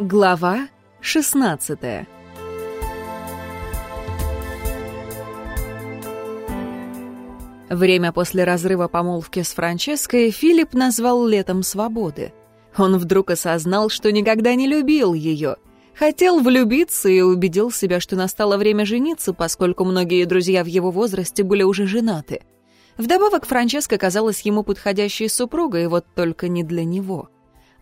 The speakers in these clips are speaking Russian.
Глава 16 Время после разрыва помолвки с Франческой Филипп назвал летом свободы. Он вдруг осознал, что никогда не любил ее. Хотел влюбиться и убедил себя, что настало время жениться, поскольку многие друзья в его возрасте были уже женаты. Вдобавок Франческа казалась ему подходящей супругой, вот только не для него.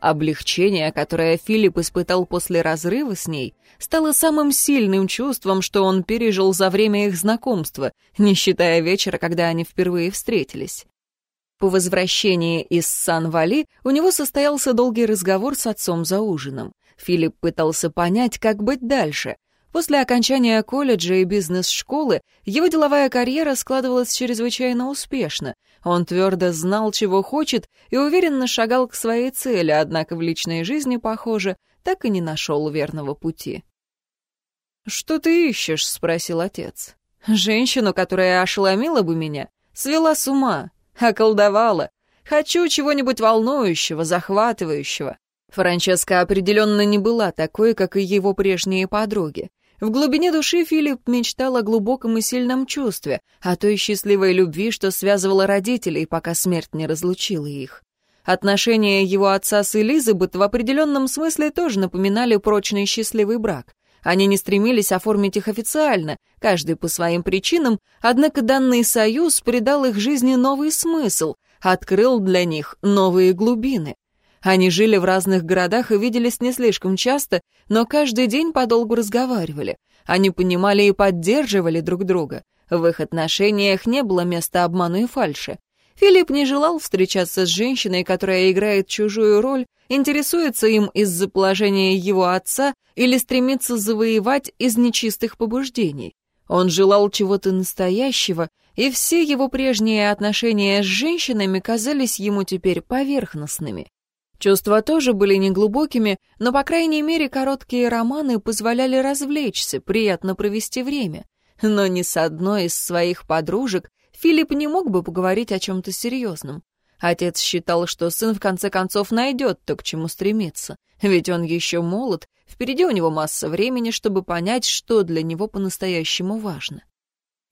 Облегчение, которое Филипп испытал после разрыва с ней, стало самым сильным чувством, что он пережил за время их знакомства, не считая вечера, когда они впервые встретились. По возвращении из Сан-Вали у него состоялся долгий разговор с отцом за ужином. Филипп пытался понять, как быть дальше, После окончания колледжа и бизнес-школы его деловая карьера складывалась чрезвычайно успешно. Он твердо знал, чего хочет, и уверенно шагал к своей цели, однако в личной жизни, похоже, так и не нашел верного пути. «Что ты ищешь?» — спросил отец. «Женщину, которая ошеломила бы меня, свела с ума, околдовала. Хочу чего-нибудь волнующего, захватывающего». Франческа определенно не была такой, как и его прежние подруги. В глубине души Филипп мечтал о глубоком и сильном чувстве, о той счастливой любви, что связывала родителей, пока смерть не разлучила их. Отношения его отца с Элизабет в определенном смысле тоже напоминали прочный счастливый брак. Они не стремились оформить их официально, каждый по своим причинам, однако данный союз придал их жизни новый смысл, открыл для них новые глубины. Они жили в разных городах и виделись не слишком часто, но каждый день подолгу разговаривали. Они понимали и поддерживали друг друга. В их отношениях не было места обману и фальши. Филипп не желал встречаться с женщиной, которая играет чужую роль, интересуется им из-за положения его отца или стремится завоевать из нечистых побуждений. Он желал чего-то настоящего, и все его прежние отношения с женщинами казались ему теперь поверхностными. Чувства тоже были неглубокими, но, по крайней мере, короткие романы позволяли развлечься, приятно провести время. Но ни с одной из своих подружек Филипп не мог бы поговорить о чем-то серьезном. Отец считал, что сын в конце концов найдет то, к чему стремится, ведь он еще молод, впереди у него масса времени, чтобы понять, что для него по-настоящему важно.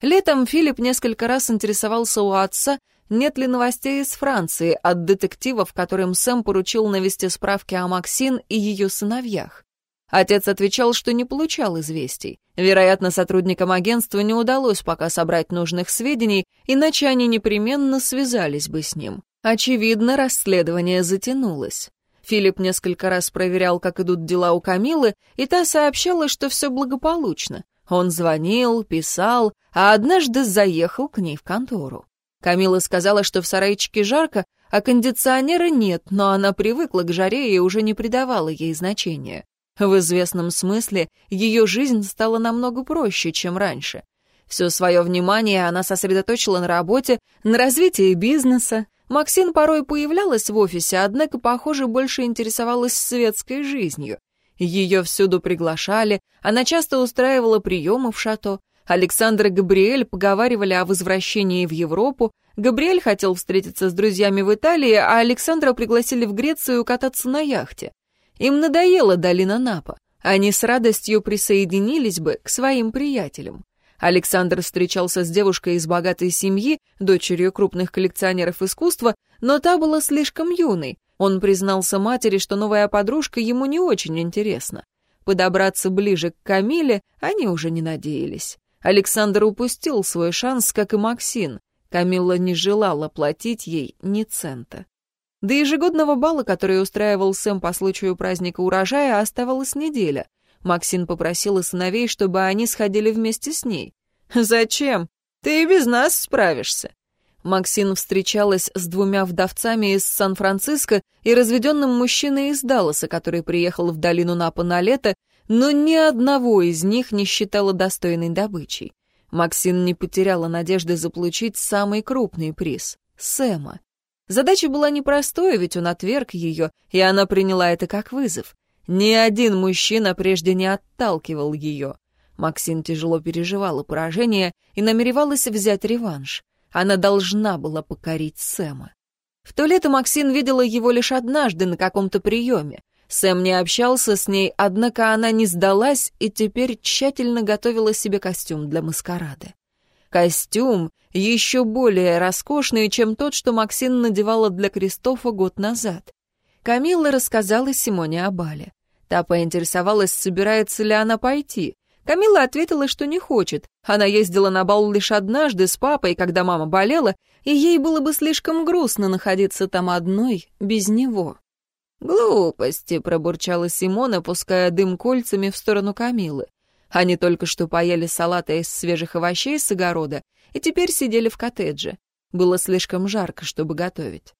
Летом Филипп несколько раз интересовался у отца, нет ли новостей из Франции от детективов, которым Сэм поручил навести справки о Максин и ее сыновьях. Отец отвечал, что не получал известий. Вероятно, сотрудникам агентства не удалось пока собрать нужных сведений, иначе они непременно связались бы с ним. Очевидно, расследование затянулось. Филипп несколько раз проверял, как идут дела у Камилы, и та сообщала, что все благополучно. Он звонил, писал, а однажды заехал к ней в контору. Камила сказала, что в сарайчике жарко, а кондиционера нет, но она привыкла к жаре и уже не придавала ей значения. В известном смысле ее жизнь стала намного проще, чем раньше. Все свое внимание она сосредоточила на работе, на развитии бизнеса. Максин порой появлялась в офисе, однако, похоже, больше интересовалась светской жизнью. Ее всюду приглашали, она часто устраивала приемы в шато, Александр и Габриэль поговаривали о возвращении в Европу, Габриэль хотел встретиться с друзьями в Италии, а Александра пригласили в Грецию кататься на яхте. Им надоела долина Напа. Они с радостью присоединились бы к своим приятелям. Александр встречался с девушкой из богатой семьи, дочерью крупных коллекционеров искусства, но та была слишком юной. Он признался матери, что новая подружка ему не очень интересна. Подобраться ближе к Камиле они уже не надеялись. Александр упустил свой шанс, как и Максин. Камилла не желала платить ей ни цента. До ежегодного бала, который устраивал Сэм по случаю праздника урожая, оставалась неделя. Максин попросила сыновей, чтобы они сходили вместе с ней. «Зачем? Ты и без нас справишься». Максин встречалась с двумя вдовцами из Сан-Франциско и разведенным мужчиной из Далласа, который приехал в долину Напа на лето но ни одного из них не считала достойной добычей. Максин не потеряла надежды заполучить самый крупный приз — Сэма. Задача была непростой, ведь он отверг ее, и она приняла это как вызов. Ни один мужчина прежде не отталкивал ее. Максин тяжело переживала поражение и намеревалась взять реванш. Она должна была покорить Сэма. В то лето Максин видела его лишь однажды на каком-то приеме. Сэм не общался с ней, однако она не сдалась и теперь тщательно готовила себе костюм для маскарада. Костюм еще более роскошный, чем тот, что Максин надевала для Кристофа год назад. Камилла рассказала Симоне о бале. Та поинтересовалась, собирается ли она пойти. Камила ответила, что не хочет. Она ездила на бал лишь однажды с папой, когда мама болела, и ей было бы слишком грустно находиться там одной, без него. «Глупости», — пробурчала Симона, пуская дым кольцами в сторону Камилы. Они только что поели салата из свежих овощей с огорода и теперь сидели в коттедже. Было слишком жарко, чтобы готовить.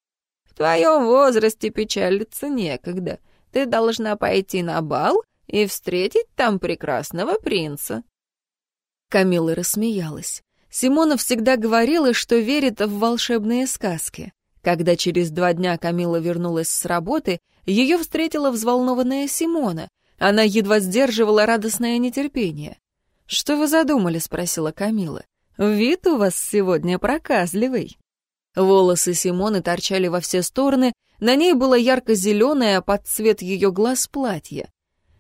«В твоем возрасте печалиться некогда. Ты должна пойти на бал и встретить там прекрасного принца». Камила рассмеялась. Симона всегда говорила, что верит в волшебные сказки. Когда через два дня Камила вернулась с работы, ее встретила взволнованная Симона. Она едва сдерживала радостное нетерпение. «Что вы задумали?» — спросила Камила. «Вид у вас сегодня проказливый». Волосы Симоны торчали во все стороны, на ней было ярко-зеленое под цвет ее глаз платье.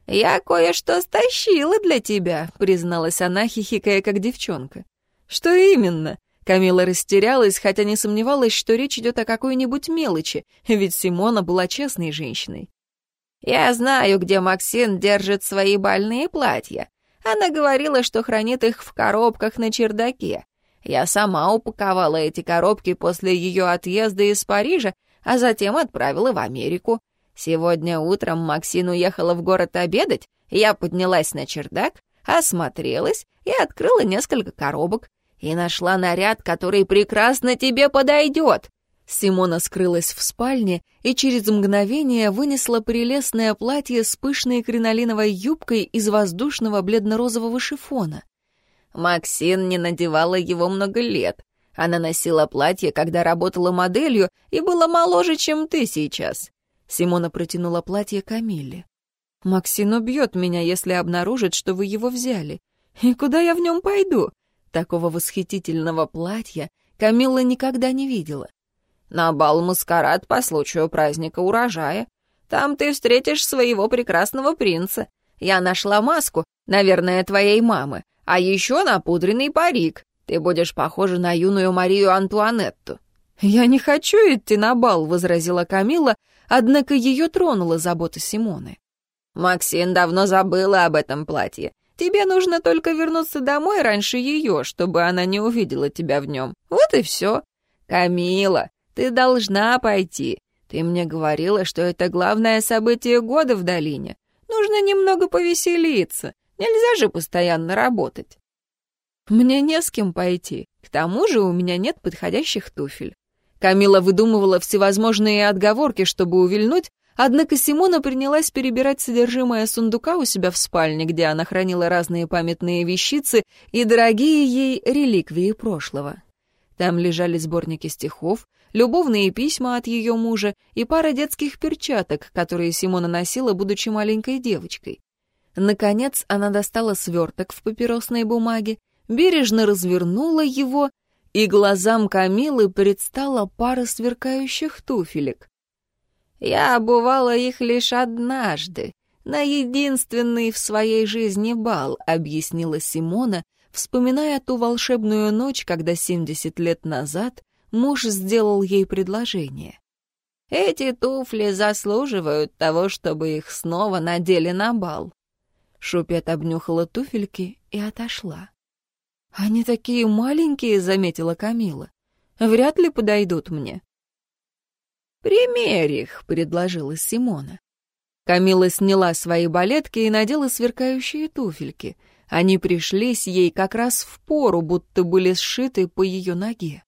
«Я кое-что стащила для тебя», — призналась она, хихикая как девчонка. «Что именно?» Камила растерялась, хотя не сомневалась, что речь идет о какой-нибудь мелочи, ведь Симона была честной женщиной. «Я знаю, где Максин держит свои бальные платья. Она говорила, что хранит их в коробках на чердаке. Я сама упаковала эти коробки после ее отъезда из Парижа, а затем отправила в Америку. Сегодня утром Максин уехала в город обедать, я поднялась на чердак, осмотрелась и открыла несколько коробок и нашла наряд, который прекрасно тебе подойдет». Симона скрылась в спальне и через мгновение вынесла прелестное платье с пышной кринолиновой юбкой из воздушного бледно-розового шифона. Максин не надевала его много лет. Она носила платье, когда работала моделью, и была моложе, чем ты сейчас. Симона протянула платье Камилле. «Максин убьет меня, если обнаружит, что вы его взяли. И куда я в нем пойду? Такого восхитительного платья Камилла никогда не видела. «На бал-маскарад по случаю праздника урожая. Там ты встретишь своего прекрасного принца. Я нашла маску, наверное, твоей мамы, а еще напудренный парик. Ты будешь похожа на юную Марию Антуанетту». «Я не хочу идти на бал», — возразила Камила, однако ее тронула забота Симоны. «Максин давно забыла об этом платье. Тебе нужно только вернуться домой раньше ее, чтобы она не увидела тебя в нем. Вот и все. Камила, ты должна пойти. Ты мне говорила, что это главное событие года в долине. Нужно немного повеселиться. Нельзя же постоянно работать. Мне не с кем пойти. К тому же у меня нет подходящих туфель. Камила выдумывала всевозможные отговорки, чтобы увильнуть, Однако Симона принялась перебирать содержимое сундука у себя в спальне, где она хранила разные памятные вещицы и дорогие ей реликвии прошлого. Там лежали сборники стихов, любовные письма от ее мужа и пара детских перчаток, которые Симона носила, будучи маленькой девочкой. Наконец она достала сверток в папиросной бумаге, бережно развернула его, и глазам Камилы предстала пара сверкающих туфелек. Я обувала их лишь однажды, на единственный в своей жизни бал, объяснила Симона, вспоминая ту волшебную ночь, когда 70 лет назад муж сделал ей предложение. Эти туфли заслуживают того, чтобы их снова надели на бал. Шупет обнюхала туфельки и отошла. «Они такие маленькие», — заметила Камила. «Вряд ли подойдут мне». «Примерь их», — предложила Симона. Камила сняла свои балетки и надела сверкающие туфельки. Они пришлись ей как раз в пору, будто были сшиты по ее ноге.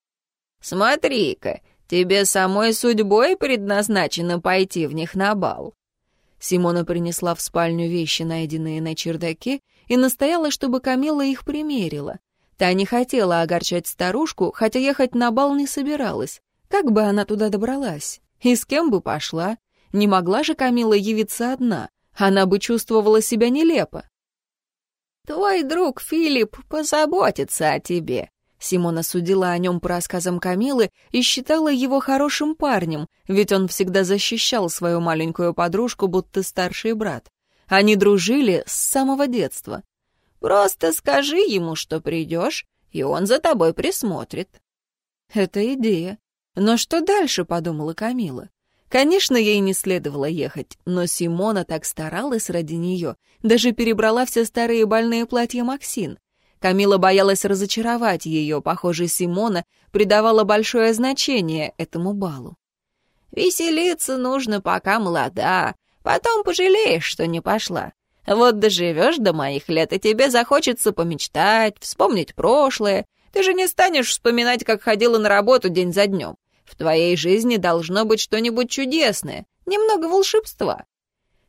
«Смотри-ка, тебе самой судьбой предназначено пойти в них на бал». Симона принесла в спальню вещи, найденные на чердаке, и настояла, чтобы Камила их примерила. Та не хотела огорчать старушку, хотя ехать на бал не собиралась. Как бы она туда добралась? И с кем бы пошла? Не могла же Камила явиться одна. Она бы чувствовала себя нелепо. «Твой друг Филипп позаботится о тебе. Симона судила о нем по рассказам Камилы и считала его хорошим парнем, ведь он всегда защищал свою маленькую подружку, будто старший брат. Они дружили с самого детства. «Просто скажи ему, что придешь, и он за тобой присмотрит». «Это идея. Но что дальше?» — подумала Камила. Конечно, ей не следовало ехать, но Симона так старалась ради нее, даже перебрала все старые больные платья Максин. Камила боялась разочаровать ее, похоже, Симона придавала большое значение этому балу. «Веселиться нужно, пока молода, потом пожалеешь, что не пошла. Вот доживешь до моих лет, и тебе захочется помечтать, вспомнить прошлое. Ты же не станешь вспоминать, как ходила на работу день за днем. В твоей жизни должно быть что-нибудь чудесное, немного волшебства.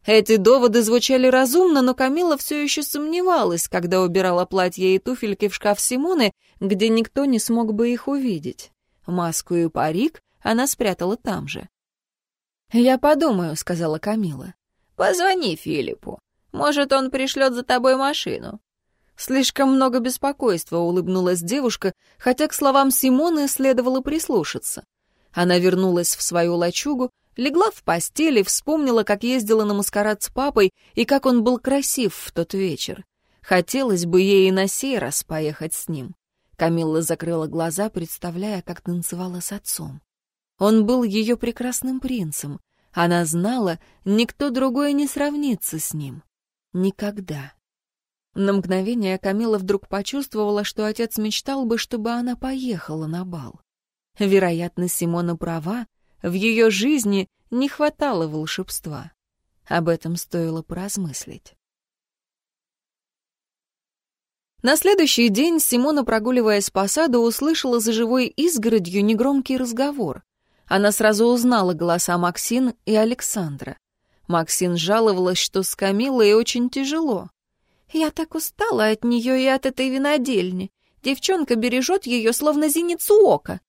Эти доводы звучали разумно, но Камила все еще сомневалась, когда убирала платье и туфельки в шкаф Симоны, где никто не смог бы их увидеть. Маску и парик она спрятала там же. «Я подумаю», — сказала Камила. «Позвони Филиппу. Может, он пришлет за тобой машину». Слишком много беспокойства, улыбнулась девушка, хотя к словам Симоны следовало прислушаться. Она вернулась в свою лачугу, легла в постели, вспомнила, как ездила на маскарад с папой и как он был красив в тот вечер. Хотелось бы ей и на сей раз поехать с ним. Камилла закрыла глаза, представляя, как танцевала с отцом. Он был ее прекрасным принцем. Она знала, никто другой не сравнится с ним. Никогда. На мгновение Камила вдруг почувствовала, что отец мечтал бы, чтобы она поехала на бал. Вероятно, Симона права, в ее жизни не хватало волшебства. Об этом стоило поразмыслить. На следующий день Симона, прогуливаясь по саду, услышала за живой изгородью негромкий разговор. Она сразу узнала голоса Максин и Александра. Максин жаловалась, что с Камилой очень тяжело. «Я так устала от нее и от этой винодельни. Девчонка бережет ее, словно зеницу ока.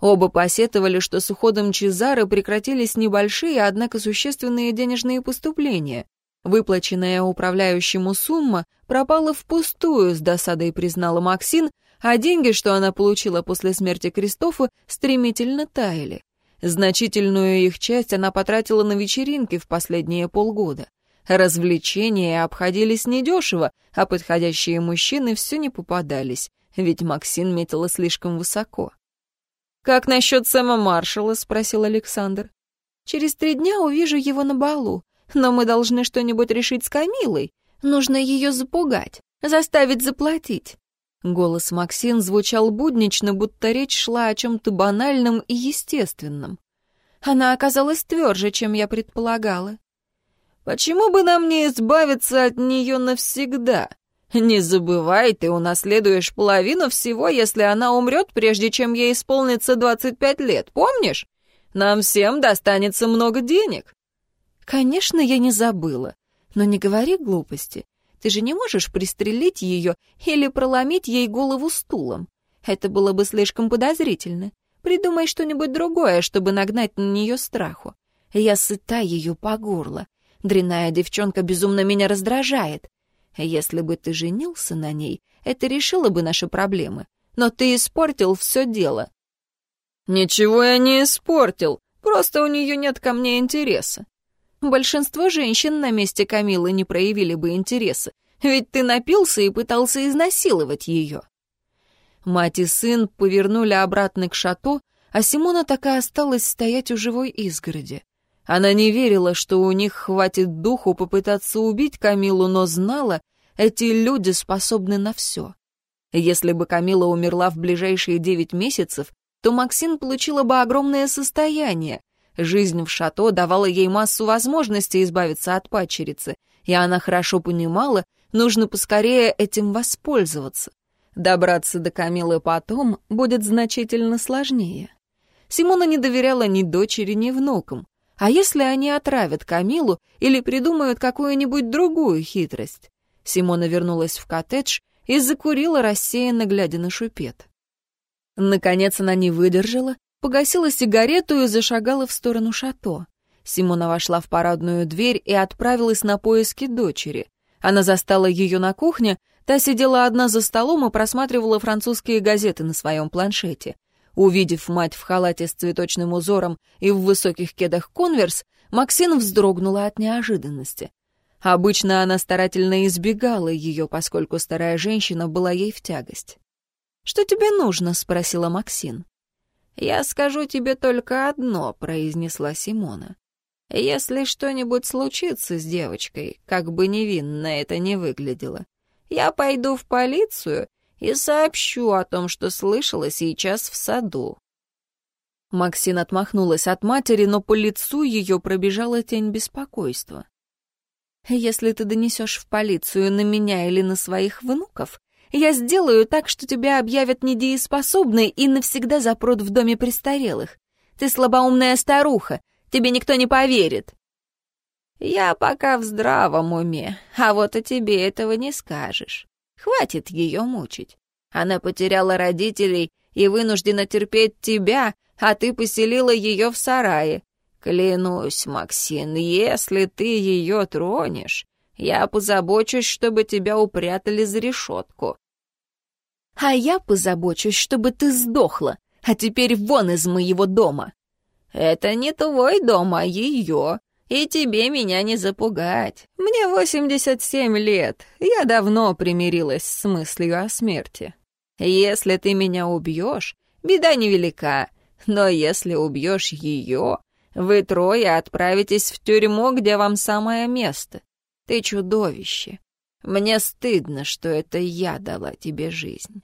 Оба посетовали, что с уходом Чезары прекратились небольшие, однако существенные денежные поступления. Выплаченная управляющему сумма пропала впустую, с досадой признала Максин, а деньги, что она получила после смерти Кристофа, стремительно таяли. Значительную их часть она потратила на вечеринки в последние полгода. Развлечения обходились недешево, а подходящие мужчины все не попадались, ведь Максин метила слишком высоко. «Как насчет Сэма Маршалла?» — спросил Александр. «Через три дня увижу его на балу, но мы должны что-нибудь решить с Камилой. Нужно ее запугать, заставить заплатить». Голос Максин звучал буднично, будто речь шла о чем-то банальном и естественном. Она оказалась тверже, чем я предполагала. «Почему бы нам не избавиться от нее навсегда?» Не забывай, ты унаследуешь половину всего, если она умрет, прежде чем ей исполнится 25 лет, помнишь? Нам всем достанется много денег. Конечно, я не забыла. Но не говори глупости. Ты же не можешь пристрелить ее или проломить ей голову стулом. Это было бы слишком подозрительно. Придумай что-нибудь другое, чтобы нагнать на нее страху. Я сыта ее по горло. Дрянная девчонка безумно меня раздражает. Если бы ты женился на ней, это решило бы наши проблемы. Но ты испортил все дело». «Ничего я не испортил, просто у нее нет ко мне интереса». Большинство женщин на месте Камилы не проявили бы интереса, ведь ты напился и пытался изнасиловать ее. Мать и сын повернули обратно к шато, а Симона так и осталась стоять у живой изгороди. Она не верила, что у них хватит духу попытаться убить Камилу, но знала, эти люди способны на все. Если бы Камила умерла в ближайшие девять месяцев, то Максин получила бы огромное состояние. Жизнь в шато давала ей массу возможностей избавиться от падчерицы, и она хорошо понимала, нужно поскорее этим воспользоваться. Добраться до Камилы потом будет значительно сложнее. Симона не доверяла ни дочери, ни внукам. А если они отравят Камилу или придумают какую-нибудь другую хитрость? Симона вернулась в коттедж и закурила, рассеянно глядя на шупет. Наконец она не выдержала, погасила сигарету и зашагала в сторону шато. Симона вошла в парадную дверь и отправилась на поиски дочери. Она застала ее на кухне, Та сидела одна за столом и просматривала французские газеты на своем планшете. Увидев мать в халате с цветочным узором и в высоких кедах конверс, Максин вздрогнула от неожиданности. Обычно она старательно избегала ее, поскольку старая женщина была ей в тягость. «Что тебе нужно?» — спросила Максин. «Я скажу тебе только одно», — произнесла Симона. «Если что-нибудь случится с девочкой, как бы невинно это не выглядело, я пойду в полицию и сообщу о том, что слышала сейчас в саду». Максин отмахнулась от матери, но по лицу ее пробежала тень беспокойства. «Если ты донесешь в полицию на меня или на своих внуков, я сделаю так, что тебя объявят недееспособной и навсегда запрут в доме престарелых. Ты слабоумная старуха, тебе никто не поверит». «Я пока в здравом уме, а вот о тебе этого не скажешь. Хватит ее мучить. Она потеряла родителей и вынуждена терпеть тебя, а ты поселила ее в сарае. Клянусь, Максин, если ты ее тронешь, я позабочусь, чтобы тебя упрятали за решетку. А я позабочусь, чтобы ты сдохла, а теперь вон из моего дома. Это не твой дом, а ее. И тебе меня не запугать. Мне 87 лет. Я давно примирилась с мыслью о смерти. Если ты меня убьешь, беда невелика. Но если убьешь ее, вы трое отправитесь в тюрьму, где вам самое место. Ты чудовище. Мне стыдно, что это я дала тебе жизнь.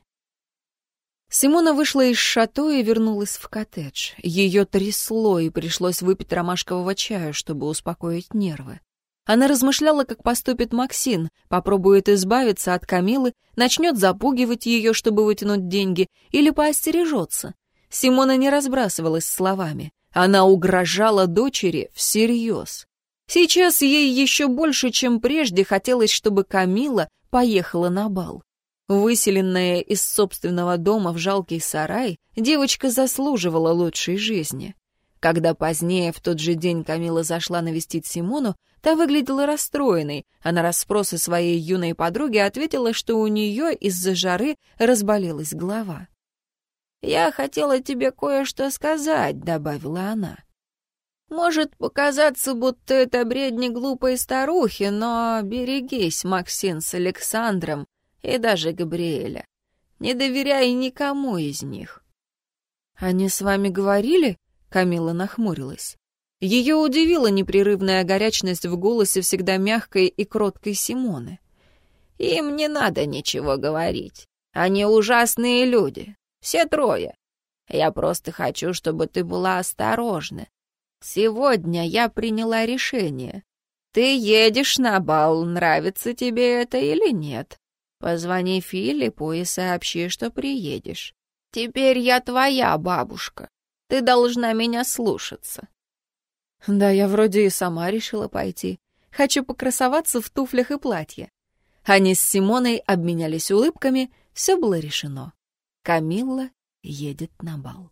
Симона вышла из шато и вернулась в коттедж. Ее трясло, и пришлось выпить ромашкового чая, чтобы успокоить нервы. Она размышляла, как поступит Максин, попробует избавиться от Камилы, начнет запугивать ее, чтобы вытянуть деньги, или поостережется. Симона не разбрасывалась словами. Она угрожала дочери всерьез. Сейчас ей еще больше, чем прежде, хотелось, чтобы Камила поехала на бал. Выселенная из собственного дома в жалкий сарай, девочка заслуживала лучшей жизни. Когда позднее, в тот же день, Камила зашла навестить Симону, та выглядела расстроенной, а на расспросы своей юной подруги ответила, что у нее из-за жары разболелась голова. «Я хотела тебе кое-что сказать», — добавила она. «Может показаться, будто это бредни глупой старухи, но берегись, Максим с Александром, и даже Габриэля. Не доверяй никому из них. «Они с вами говорили?» — Камила нахмурилась. Ее удивила непрерывная горячность в голосе всегда мягкой и кроткой Симоны. «Им не надо ничего говорить. Они ужасные люди. Все трое. Я просто хочу, чтобы ты была осторожна. Сегодня я приняла решение. Ты едешь на бал, нравится тебе это или нет. Позвони Филиппу и сообщи, что приедешь. Теперь я твоя бабушка. Ты должна меня слушаться». «Да, я вроде и сама решила пойти. Хочу покрасоваться в туфлях и платье». Они с Симоной обменялись улыбками, все было решено. Камилла едет на бал.